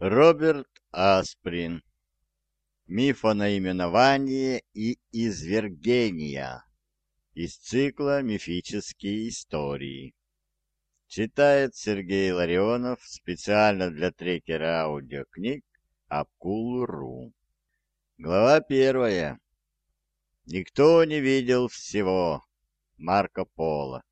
Роберт Асприн. Миф о наименовании и извергения. Из цикла «Мифические истории». Читает Сергей Ларионов специально для трекера аудиокниг Апкул.ру. Глава первая. Никто не видел всего. Марко Поло.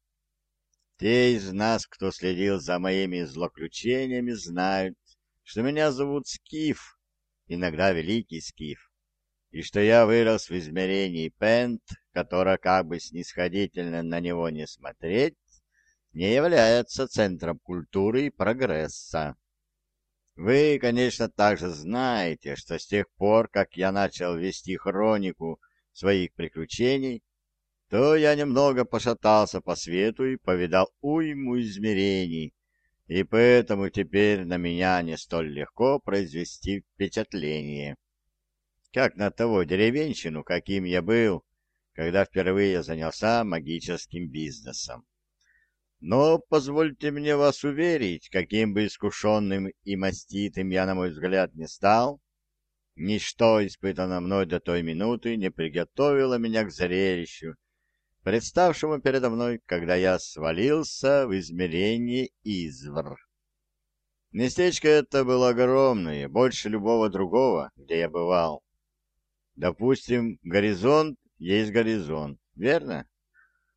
Те из нас, кто следил за моими злоключениями, знают, что меня зовут Скиф, иногда Великий Скиф, и что я вырос в измерении Пент, которое, как бы снисходительно на него не смотреть, не является центром культуры и прогресса. Вы, конечно, также знаете, что с тех пор, как я начал вести хронику своих приключений, то я немного пошатался по свету и повидал уйму измерений, и поэтому теперь на меня не столь легко произвести впечатление. Как на того деревенщину, каким я был, когда впервые занялся магическим бизнесом. Но позвольте мне вас уверить, каким бы искушенным и маститым я, на мой взгляд, не стал, ничто, испытанное мной до той минуты, не приготовило меня к зрелищу, представшему передо мной, когда я свалился в измерение Извр. Местечко это было огромное, больше любого другого, где я бывал. Допустим, горизонт есть горизонт, верно?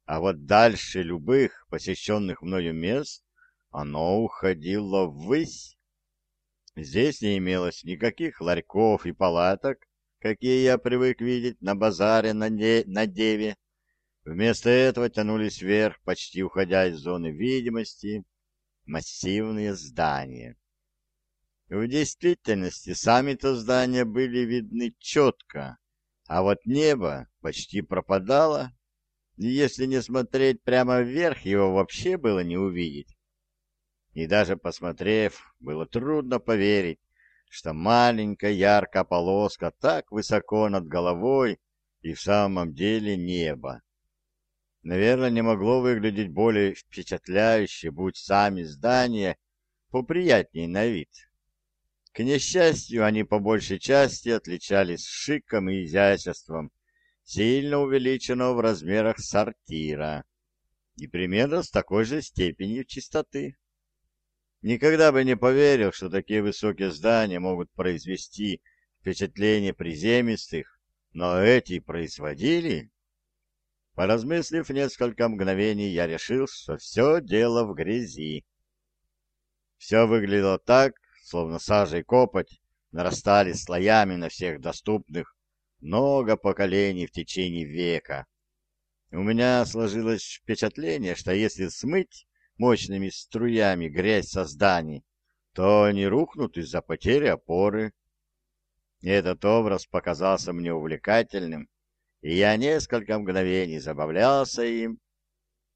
А вот дальше любых посещенных мною мест оно уходило ввысь. Здесь не имелось никаких ларьков и палаток, какие я привык видеть на базаре на, не... на Деве, Вместо этого тянулись вверх, почти уходя из зоны видимости, массивные здания. В действительности сами-то здания были видны четко, а вот небо почти пропадало, и если не смотреть прямо вверх, его вообще было не увидеть. И даже посмотрев, было трудно поверить, что маленькая яркая полоска так высоко над головой и в самом деле небо наверное, не могло выглядеть более впечатляюще, будь сами здания поприятнее на вид. К несчастью, они по большей части отличались шиком и изяществом, сильно увеличенного в размерах сортира и примерно с такой же степенью чистоты. Никогда бы не поверил, что такие высокие здания могут произвести впечатление приземистых, но эти производили Поразмыслив несколько мгновений, я решил, что все дело в грязи. Все выглядело так, словно сажа и копоть нарастали слоями на всех доступных много поколений в течение века. У меня сложилось впечатление, что если смыть мощными струями грязь со зданий, то они рухнут из-за потери опоры. И этот образ показался мне увлекательным, и я несколько мгновений забавлялся им,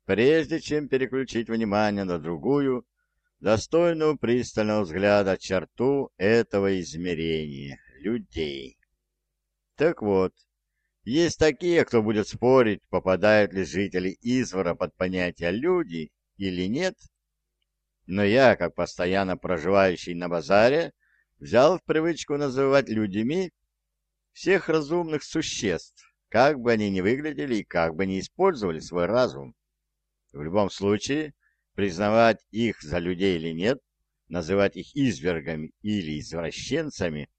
прежде чем переключить внимание на другую, достойную пристального взгляда черту этого измерения — людей. Так вот, есть такие, кто будет спорить, попадают ли жители Извора под понятие «люди» или нет, но я, как постоянно проживающий на базаре, взял в привычку называть людьми всех разумных существ, как бы они ни выглядели и как бы ни использовали свой разум. В любом случае, признавать их за людей или нет, называть их извергами или извращенцами,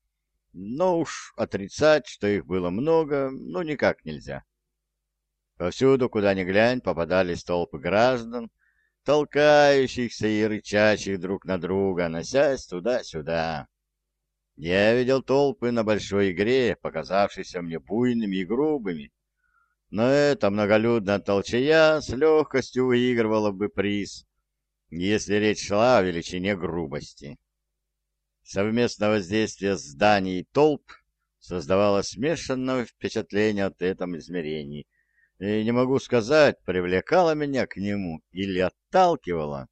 но уж отрицать, что их было много, ну никак нельзя. Повсюду, куда ни глянь, попадались толпы граждан, толкающихся и рычащих друг на друга, носясь туда-сюда. Я видел толпы на большой игре, показавшейся мне буйными и грубыми, но эта многолюдная толчая с легкостью выигрывала бы приз, если речь шла о величине грубости. Совместное воздействие зданий и толп создавало смешанное впечатление от этом измерении, и не могу сказать, привлекало меня к нему или отталкивало,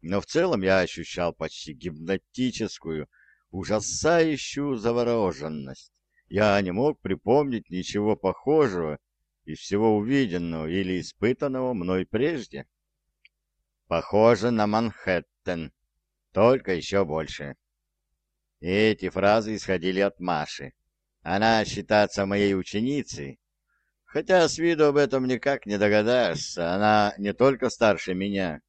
но в целом я ощущал почти гипнотическую, ужасающую завороженность. Я не мог припомнить ничего похожего из всего увиденного или испытанного мной прежде. Похоже на Манхэттен, только еще больше. И эти фразы исходили от Маши. Она считается моей ученицей, хотя с виду об этом никак не догадаешься. Она не только старше меня,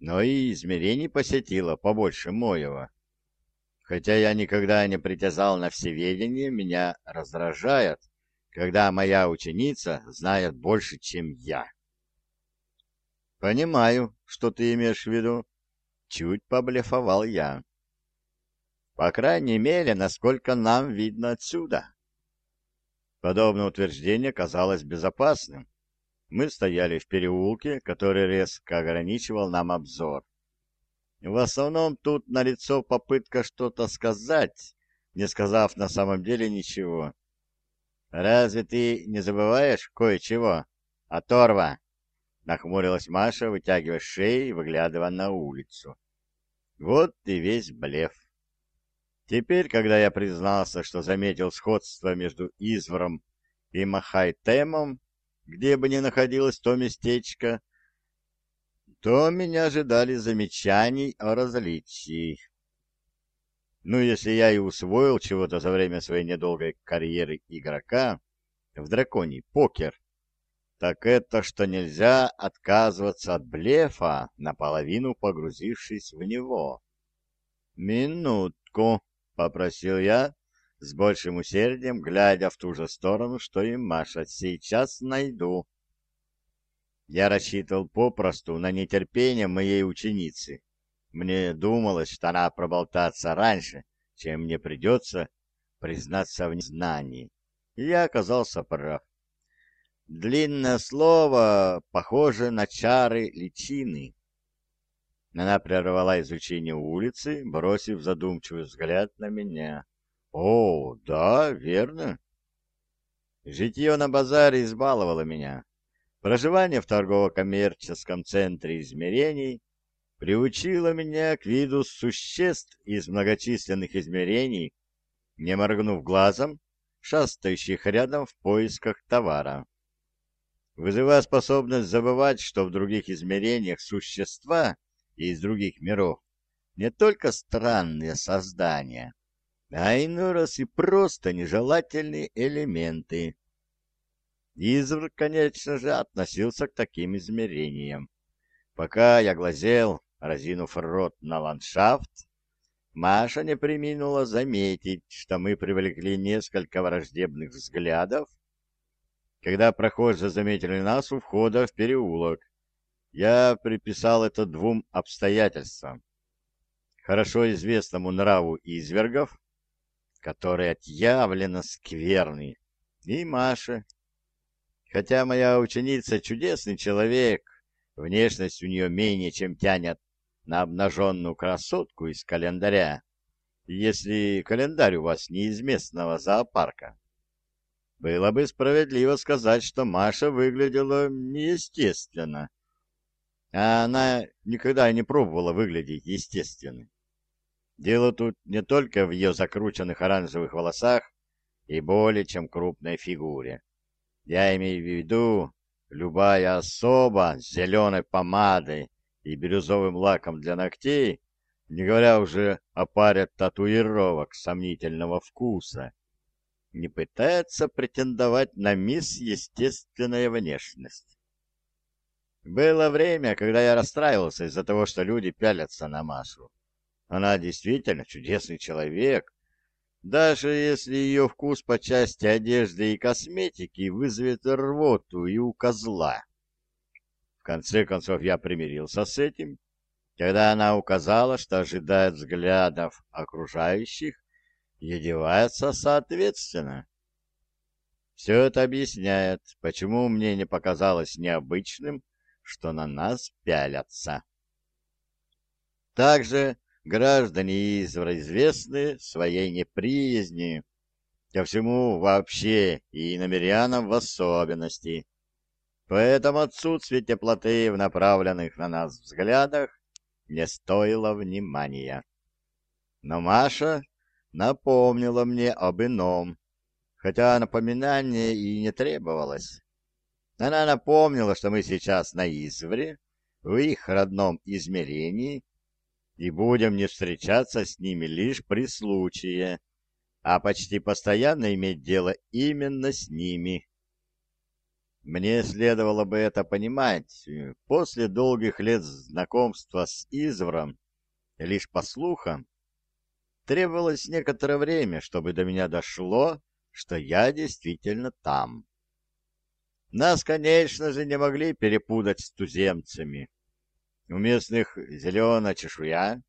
но и измерений посетила побольше моего. Хотя я никогда не притязал на всеведение, меня раздражает, когда моя ученица знает больше, чем я. Понимаю, что ты имеешь в виду. Чуть поблефовал я. По крайней мере, насколько нам видно отсюда. Подобное утверждение казалось безопасным. Мы стояли в переулке, который резко ограничивал нам обзор. В основном тут налицо попытка что-то сказать, не сказав на самом деле ничего. «Разве ты не забываешь кое-чего? Оторва!» Нахмурилась Маша, вытягивая шею и выглядывая на улицу. Вот и весь блеф. Теперь, когда я признался, что заметил сходство между Извором и Махайтемом, где бы ни находилось то местечко, то меня ожидали замечаний о различии. Ну, если я и усвоил чего-то за время своей недолгой карьеры игрока в драконий покер, так это, что нельзя отказываться от блефа, наполовину погрузившись в него. «Минутку», — попросил я, с большим усердием, глядя в ту же сторону, что и Маша. «Сейчас найду». Я рассчитывал попросту на нетерпение моей ученицы. Мне думалось, что она проболтаться раньше, чем мне придется признаться в незнании. И я оказался прав. Длинное слово похоже на чары личины. Она прервала изучение улицы, бросив задумчивый взгляд на меня. «О, да, верно». Житье на базаре избаловало меня. Проживание в торгово-коммерческом центре измерений приучило меня к виду существ из многочисленных измерений, не моргнув глазом, шастающих рядом в поисках товара. Вызывая способность забывать, что в других измерениях существа из других миров не только странные создания, а иной раз и просто нежелательные элементы, Извр, конечно же, относился к таким измерениям. Пока я глазел, разинув рот на ландшафт, Маша не приминула заметить, что мы привлекли несколько враждебных взглядов, когда прохожие заметили нас у входа в переулок. Я приписал это двум обстоятельствам. Хорошо известному нраву извергов, который отъявленно скверный, и Маше, Хотя моя ученица чудесный человек, внешность у нее менее чем тянет на обнаженную красотку из календаря, если календарь у вас не из местного зоопарка. Было бы справедливо сказать, что Маша выглядела неестественно, а она никогда не пробовала выглядеть естественно. Дело тут не только в ее закрученных оранжевых волосах и более чем крупной фигуре. Я имею в виду, любая особа с зеленой помадой и бирюзовым лаком для ногтей, не говоря уже о паре татуировок сомнительного вкуса, не пытается претендовать на мисс естественная внешность. Было время, когда я расстраивался из-за того, что люди пялятся на Машу. Она действительно чудесный человек, даже если ее вкус по части одежды и косметики вызовет рвоту и у козла. В конце концов, я примирился с этим, когда она указала, что ожидает взглядов окружающих и одевается соответственно. Все это объясняет, почему мне не показалось необычным, что на нас пялятся. Также граждане Извра известны своей неприязни ко всему вообще и намерянам в особенности. Поэтому отсутствие теплоты в направленных на нас взглядах не стоило внимания. Но Маша напомнила мне об ином, хотя напоминание и не требовалось. Она напомнила, что мы сейчас на Извре, в их родном измерении, и будем не встречаться с ними лишь при случае, а почти постоянно иметь дело именно с ними. Мне следовало бы это понимать. После долгих лет знакомства с Извором, лишь по слухам, требовалось некоторое время, чтобы до меня дошло, что я действительно там. Нас, конечно же, не могли перепутать с туземцами. У местных зеленая чешуя,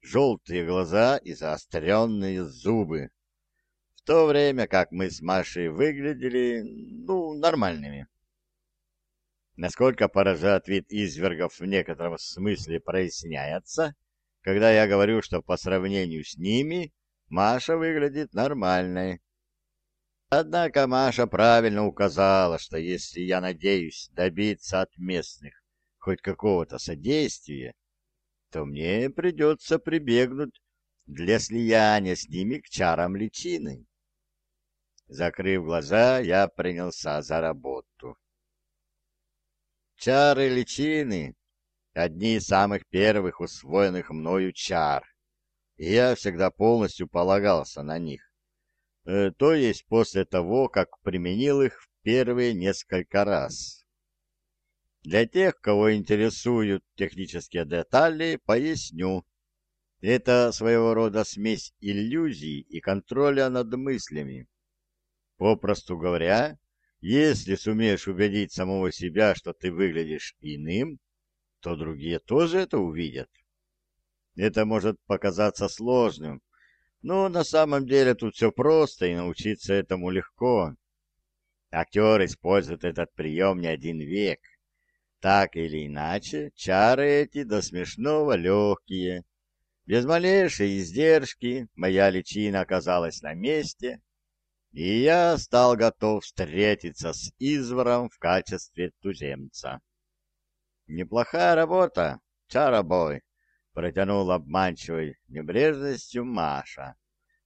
желтые глаза и заостренные зубы. В то время как мы с Машей выглядели, ну, нормальными. Насколько поражает вид извергов в некотором смысле проясняется, когда я говорю, что по сравнению с ними Маша выглядит нормальной. Однако Маша правильно указала, что если я надеюсь добиться от местных хоть какого-то содействия, то мне придется прибегнуть для слияния с ними к чарам личины. Закрыв глаза, я принялся за работу. Чары личины — одни из самых первых усвоенных мною чар, и я всегда полностью полагался на них. Э, то есть после того, как применил их в первые несколько раз. Для тех, кого интересуют технические детали, поясню. Это своего рода смесь иллюзий и контроля над мыслями. Попросту говоря, если сумеешь убедить самого себя, что ты выглядишь иным, то другие тоже это увидят. Это может показаться сложным, но на самом деле тут все просто, и научиться этому легко. Актер использует этот прием не один век. Так или иначе, чары эти до смешного легкие. Без малейшей издержки моя личина оказалась на месте, и я стал готов встретиться с Извором в качестве туземца. «Неплохая работа, чарабой», — протянул обманчивой небрежностью Маша.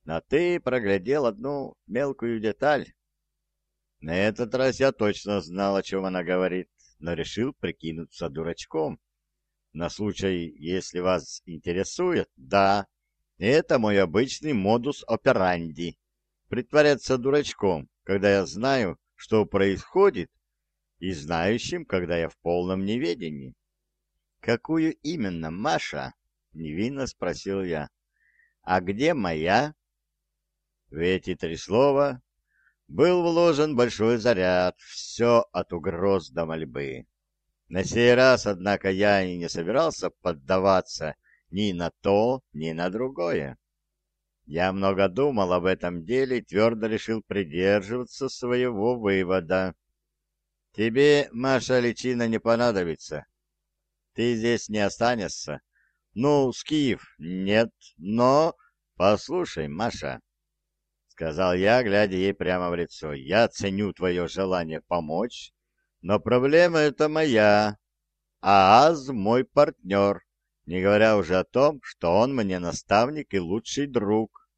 «Но ты проглядел одну мелкую деталь». На этот раз я точно знал, о чем она говорит, но решил прикинуться дурачком. На случай, если вас интересует, да, это мой обычный модус операнди притворяться дурачком, когда я знаю, что происходит, и знающим, когда я в полном неведении. «Какую именно, Маша?» — невинно спросил я. «А где моя?» В эти три слова был вложен большой заряд, все от угроз до мольбы. На сей раз, однако, я и не собирался поддаваться ни на то, ни на другое. Я много думал об этом деле и твердо решил придерживаться своего вывода. Тебе, Маша, личина не понадобится. Ты здесь не останешься. Ну, Скиф, нет, но... Послушай, Маша, — сказал я, глядя ей прямо в лицо, — я ценю твое желание помочь, но проблема эта моя, а Аз мой партнер не говоря уже о том, что он мне наставник и лучший друг.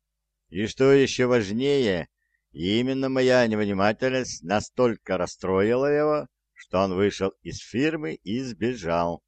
И что еще важнее, именно моя невнимательность настолько расстроила его, что он вышел из фирмы и сбежал.